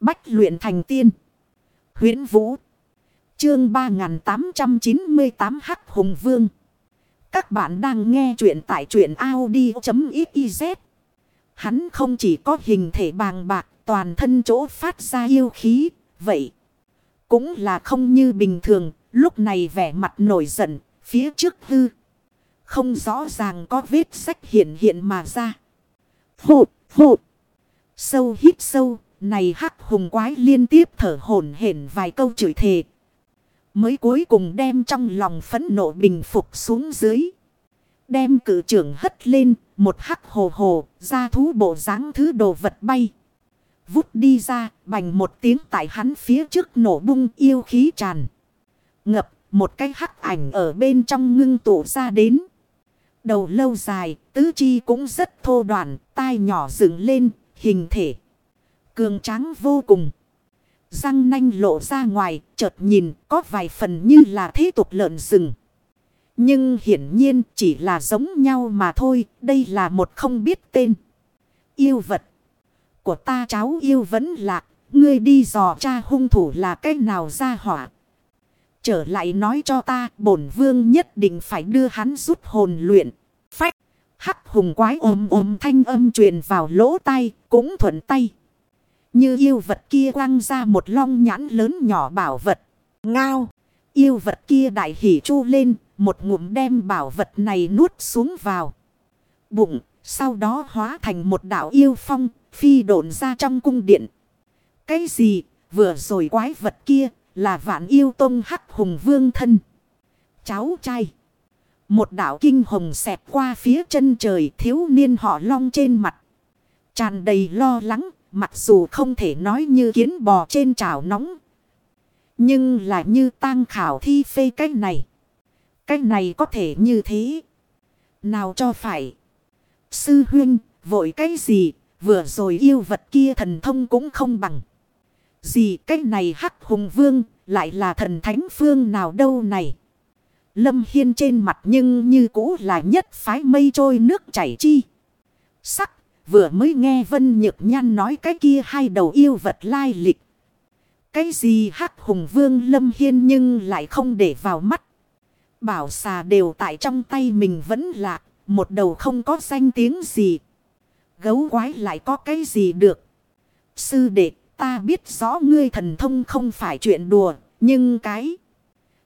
Bách luyện thành tiên. huyễn Vũ. Chương 3898 Hắc Hùng Vương. Các bạn đang nghe truyện tại truyện Audi.xyz. Hắn không chỉ có hình thể bàng bạc, toàn thân chỗ phát ra yêu khí. Vậy cũng là không như bình thường. Lúc này vẻ mặt nổi giận, phía trước hư. Không rõ ràng có vết sách hiện hiện mà ra. Hụt hụt. Sâu hít sâu này hắc hùng quái liên tiếp thở hổn hển vài câu chửi thề. Mới cuối cùng đem trong lòng phẫn nộ bình phục xuống dưới. Đem cử trưởng hất lên, một hắc hồ hồ, ra thú bộ dáng thứ đồ vật bay. Vút đi ra, bành một tiếng tại hắn phía trước nổ bung yêu khí tràn. Ngập, một cái hắc ảnh ở bên trong ngưng tụ ra đến. Đầu lâu dài, tứ chi cũng rất thô đoạn, tai nhỏ dựng lên, hình thể. Cường tráng vô cùng. Răng nanh lộ ra ngoài, chợt nhìn có vài phần như là thế tục lợn rừng. Nhưng hiển nhiên chỉ là giống nhau mà thôi, đây là một không biết tên. Yêu vật của ta cháu yêu vẫn lạc, ngươi đi dò cha hung thủ là cái nào ra hỏa. Trở lại nói cho ta, bổn vương nhất định phải đưa hắn rút hồn luyện. Phách, hắc hùng quái ôm ôm thanh âm truyền vào lỗ tai, cũng thuận tay. Như yêu vật kia quăng ra một long nhãn lớn nhỏ bảo vật. Ngao. Yêu vật kia đại hỉ chu lên. Một ngụm đem bảo vật này nuốt xuống vào. Bụng. Sau đó hóa thành một đạo yêu phong. Phi độn ra trong cung điện. Cái gì? Vừa rồi quái vật kia. Là vạn yêu tông hắc hùng vương thân. Cháu trai. Một đạo kinh hồng xẹt qua phía chân trời thiếu niên họ long trên mặt. Tràn đầy lo lắng Mặc dù không thể nói như kiến bò trên chảo nóng. Nhưng lại như tang khảo thi phê cái này. Cái này có thể như thế. Nào cho phải. Sư huynh, vội cái gì. Vừa rồi yêu vật kia thần thông cũng không bằng. Gì cái này hắc hùng vương. Lại là thần thánh phương nào đâu này. Lâm Hiên trên mặt nhưng như cũ là nhất phái mây trôi nước chảy chi. Sắc Vừa mới nghe Vân Nhược Nhan nói cái kia hai đầu yêu vật lai lịch. Cái gì hắc hùng vương lâm hiên nhưng lại không để vào mắt. Bảo xà đều tại trong tay mình vẫn lạc. Một đầu không có danh tiếng gì. Gấu quái lại có cái gì được. Sư đệ, ta biết rõ ngươi thần thông không phải chuyện đùa. Nhưng cái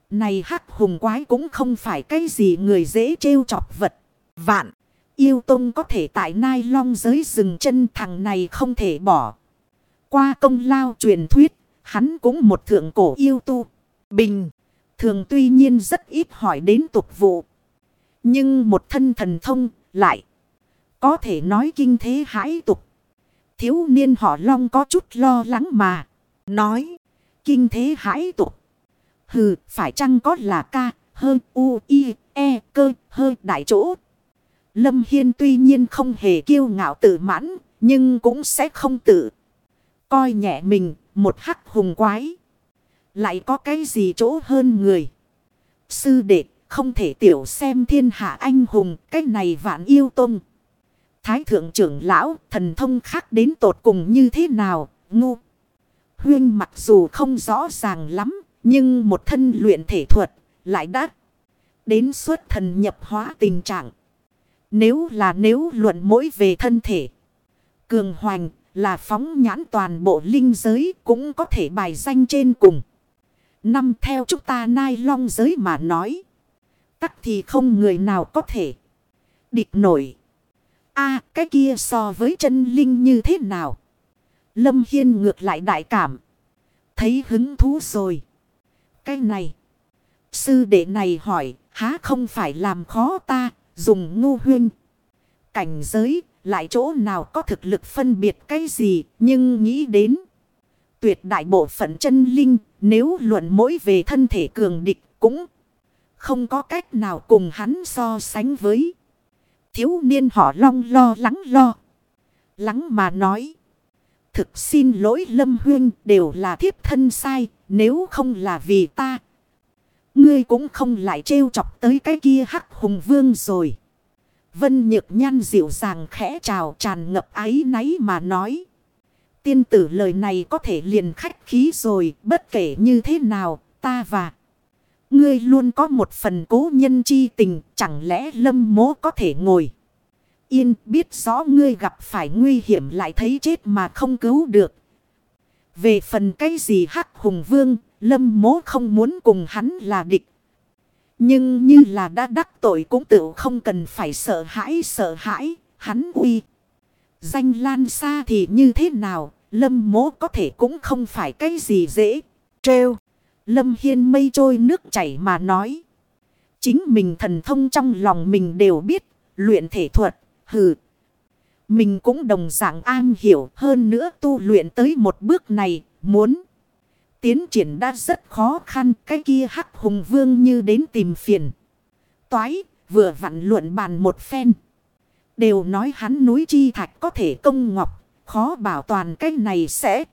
này hắc hùng quái cũng không phải cái gì người dễ trêu chọc vật. Vạn. Yêu Tông có thể tại Nai Long giới rừng chân thằng này không thể bỏ. Qua công lao truyền thuyết, hắn cũng một thượng cổ yêu tu. Bình, thường tuy nhiên rất ít hỏi đến tục vụ. Nhưng một thân thần thông lại có thể nói kinh thế hãi tục. Thiếu niên họ Long có chút lo lắng mà. Nói, kinh thế hãi tục. Hừ, phải chăng có là ca, hơn u, i, e, cơ, hơi đại chỗ Lâm Hiên tuy nhiên không hề kiêu ngạo tự mãn, nhưng cũng sẽ không tự coi nhẹ mình, một hắc hùng quái. Lại có cái gì chỗ hơn người? Sư đệ, không thể tiểu xem thiên hạ anh hùng, cái này vạn yêu tông. Thái thượng trưởng lão, thần thông khác đến tột cùng như thế nào, ngu. Huyên mặc dù không rõ ràng lắm, nhưng một thân luyện thể thuật, lại đắt đến suốt thần nhập hóa tình trạng. Nếu là nếu luận mỗi về thân thể. Cường hoành là phóng nhãn toàn bộ linh giới cũng có thể bài danh trên cùng. Năm theo chúng ta nai long giới mà nói. Tắc thì không người nào có thể. Địch nổi. a, cái kia so với chân linh như thế nào? Lâm Hiên ngược lại đại cảm. Thấy hứng thú rồi. Cái này. Sư đệ này hỏi. Há không phải làm khó ta dùng ngu huyên. Cảnh giới lại chỗ nào có thực lực phân biệt cái gì, nhưng nghĩ đến. Tuyệt đại bộ phận chân linh, nếu luận mỗi về thân thể cường địch cũng không có cách nào cùng hắn so sánh với. Thiếu niên họ long lo lắng lo. Lắng mà nói. Thực xin lỗi Lâm Huyên đều là thiếp thân sai. Nếu không là vì ta Ngươi cũng không lại trêu chọc tới cái kia hắc hùng vương rồi. Vân nhược nhan dịu dàng khẽ chào tràn ngập ái náy mà nói. Tiên tử lời này có thể liền khách khí rồi, bất kể như thế nào, ta và ngươi luôn có một phần cố nhân chi tình, chẳng lẽ lâm mố có thể ngồi. Yên biết rõ ngươi gặp phải nguy hiểm lại thấy chết mà không cứu được. Về phần cái gì hắc hùng vương, lâm mố không muốn cùng hắn là địch. Nhưng như là đã đắc tội cũng tự không cần phải sợ hãi sợ hãi, hắn uy. Danh lan xa thì như thế nào, lâm mố có thể cũng không phải cái gì dễ, trêu. Lâm Hiên mây trôi nước chảy mà nói. Chính mình thần thông trong lòng mình đều biết, luyện thể thuật, hừ. Mình cũng đồng dạng an hiểu hơn nữa tu luyện tới một bước này, muốn tiến triển đã rất khó khăn, cái kia hắc hùng vương như đến tìm phiền. Toái, vừa vặn luận bàn một phen. Đều nói hắn núi chi thạch có thể công ngọc, khó bảo toàn cái này sẽ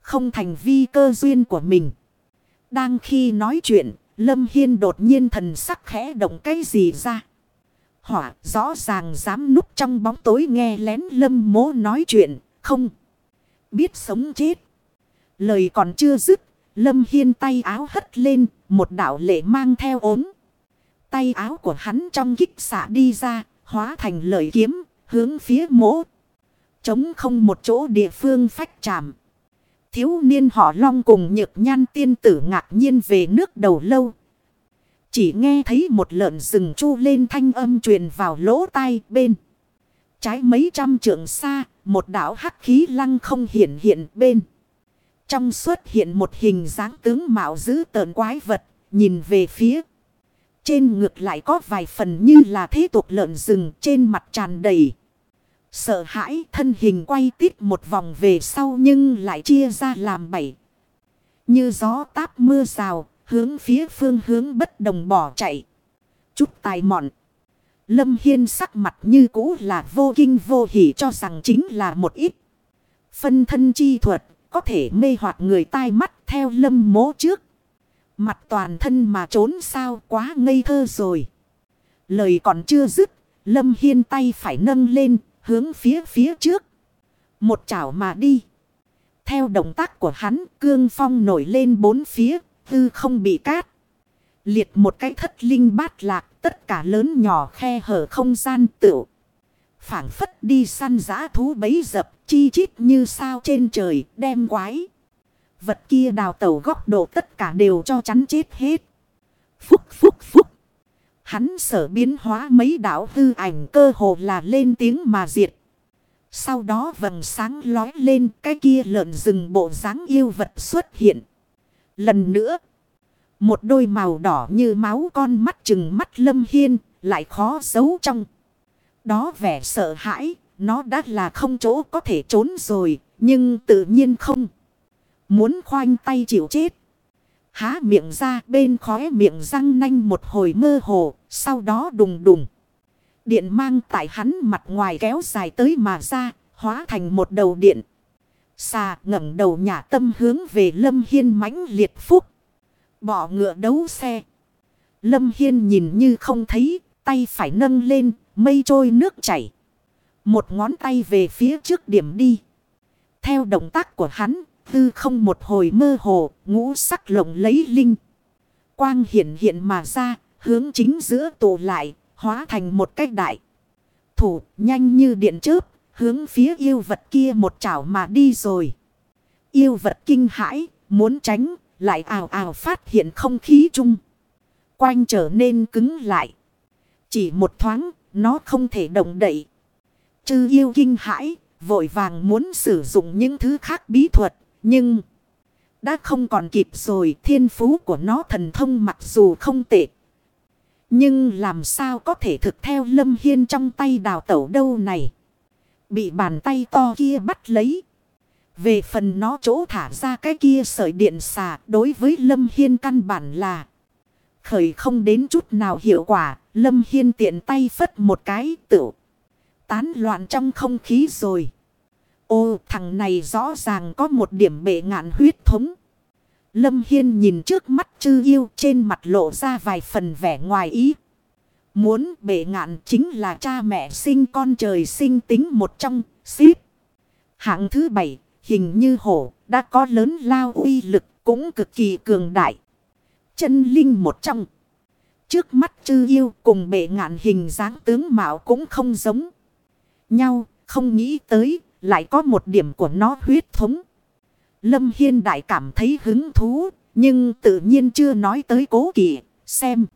không thành vi cơ duyên của mình. Đang khi nói chuyện, Lâm Hiên đột nhiên thần sắc khẽ động cái gì ra. Hỏa rõ ràng dám núp trong bóng tối nghe lén Lâm mố nói chuyện, không biết sống chết. Lời còn chưa dứt, Lâm Hiên tay áo hất lên, một đạo lệ mang theo ốm. Tay áo của hắn trong kích xạ đi ra, hóa thành lời kiếm, hướng phía mỗ. Chống không một chỗ địa phương phách chạm. Thiếu niên họ long cùng nhược nhan tiên tử ngạc nhiên về nước đầu lâu. Chỉ nghe thấy một lợn rừng chu lên thanh âm truyền vào lỗ tai bên. Trái mấy trăm trượng xa, một đảo hắc khí lăng không hiện hiện bên. Trong xuất hiện một hình dáng tướng mạo dữ tợn quái vật, nhìn về phía. Trên ngược lại có vài phần như là thế tục lợn rừng trên mặt tràn đầy. Sợ hãi thân hình quay tít một vòng về sau nhưng lại chia ra làm bảy. Như gió táp mưa rào, hướng phía phương hướng bất đồng bỏ chạy. Chút tài mọn. Lâm Hiên sắc mặt như cũ là vô kinh vô hỉ cho rằng chính là một ít. Phân thân chi thuật có thể mê hoặc người tai mắt theo lâm mố trước. Mặt toàn thân mà trốn sao quá ngây thơ rồi. Lời còn chưa dứt, lâm hiên tay phải nâng lên hướng phía phía trước. Một chảo mà đi. Theo động tác của hắn, cương phong nổi lên bốn phía, tư không bị cát. Liệt một cái thất linh bát lạc, tất cả lớn nhỏ khe hở không gian tựu phản phất đi săn giã thú bấy dập, chi chít như sao trên trời, đem quái. Vật kia đào tẩu góc độ tất cả đều cho chắn chết hết. Phúc phúc phúc. Hắn sở biến hóa mấy đảo hư ảnh cơ hồ là lên tiếng mà diệt. Sau đó vầng sáng lói lên cái kia lợn rừng bộ dáng yêu vật xuất hiện. Lần nữa. Một đôi màu đỏ như máu con mắt chừng mắt lâm hiên lại khó giấu trong. Đó vẻ sợ hãi. Nó đã là không chỗ có thể trốn rồi. Nhưng tự nhiên không. Muốn khoanh tay chịu chết. Há miệng ra bên khóe miệng răng nanh một hồi mơ hồ, sau đó đùng đùng. Điện mang tại hắn mặt ngoài kéo dài tới mà ra, hóa thành một đầu điện. Xà ngẩng đầu nhả tâm hướng về Lâm Hiên mãnh liệt phúc. Bỏ ngựa đấu xe. Lâm Hiên nhìn như không thấy, tay phải nâng lên, mây trôi nước chảy. Một ngón tay về phía trước điểm đi. Theo động tác của hắn, Tư không một hồi mơ hồ, ngũ sắc lồng lấy linh. Quang hiện hiện mà ra, hướng chính giữa tụ lại, hóa thành một cách đại. Thủ nhanh như điện chớp, hướng phía yêu vật kia một chảo mà đi rồi. Yêu vật kinh hãi, muốn tránh, lại ào ào phát hiện không khí chung. Quanh trở nên cứng lại. Chỉ một thoáng, nó không thể động đậy. Chư yêu kinh hãi, vội vàng muốn sử dụng những thứ khác bí thuật. Nhưng đã không còn kịp rồi thiên phú của nó thần thông mặc dù không tệ. Nhưng làm sao có thể thực theo lâm hiên trong tay đào tẩu đâu này. Bị bàn tay to kia bắt lấy. Về phần nó chỗ thả ra cái kia sợi điện xà đối với lâm hiên căn bản là. Khởi không đến chút nào hiệu quả. Lâm hiên tiện tay phất một cái tự. Tán loạn trong không khí rồi. Ô thằng này rõ ràng có một điểm bệ ngạn huyết thống. Lâm Hiên nhìn trước mắt chư yêu trên mặt lộ ra vài phần vẻ ngoài ý. Muốn bệ ngạn chính là cha mẹ sinh con trời sinh tính một trong xíp. Hạng thứ bảy hình như hổ, đã có lớn lao uy lực, cũng cực kỳ cường đại. Chân linh một trong. Trước mắt chư yêu cùng bệ ngạn hình dáng tướng mạo cũng không giống nhau, không nghĩ tới, lại có một điểm của nó huyết thống. Lâm Hiên Đại cảm thấy hứng thú, nhưng tự nhiên chưa nói tới cố kỵ, xem.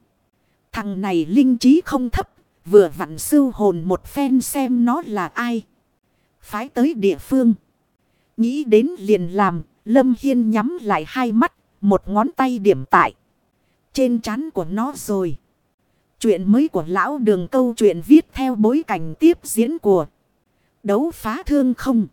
Thằng này linh trí không thấp, vừa vặn sưu hồn một phen xem nó là ai. Phái tới địa phương. Nghĩ đến liền làm, Lâm Hiên nhắm lại hai mắt, một ngón tay điểm tại. Trên trán của nó rồi. Chuyện mới của lão đường câu chuyện viết theo bối cảnh tiếp diễn của đấu phá thương không.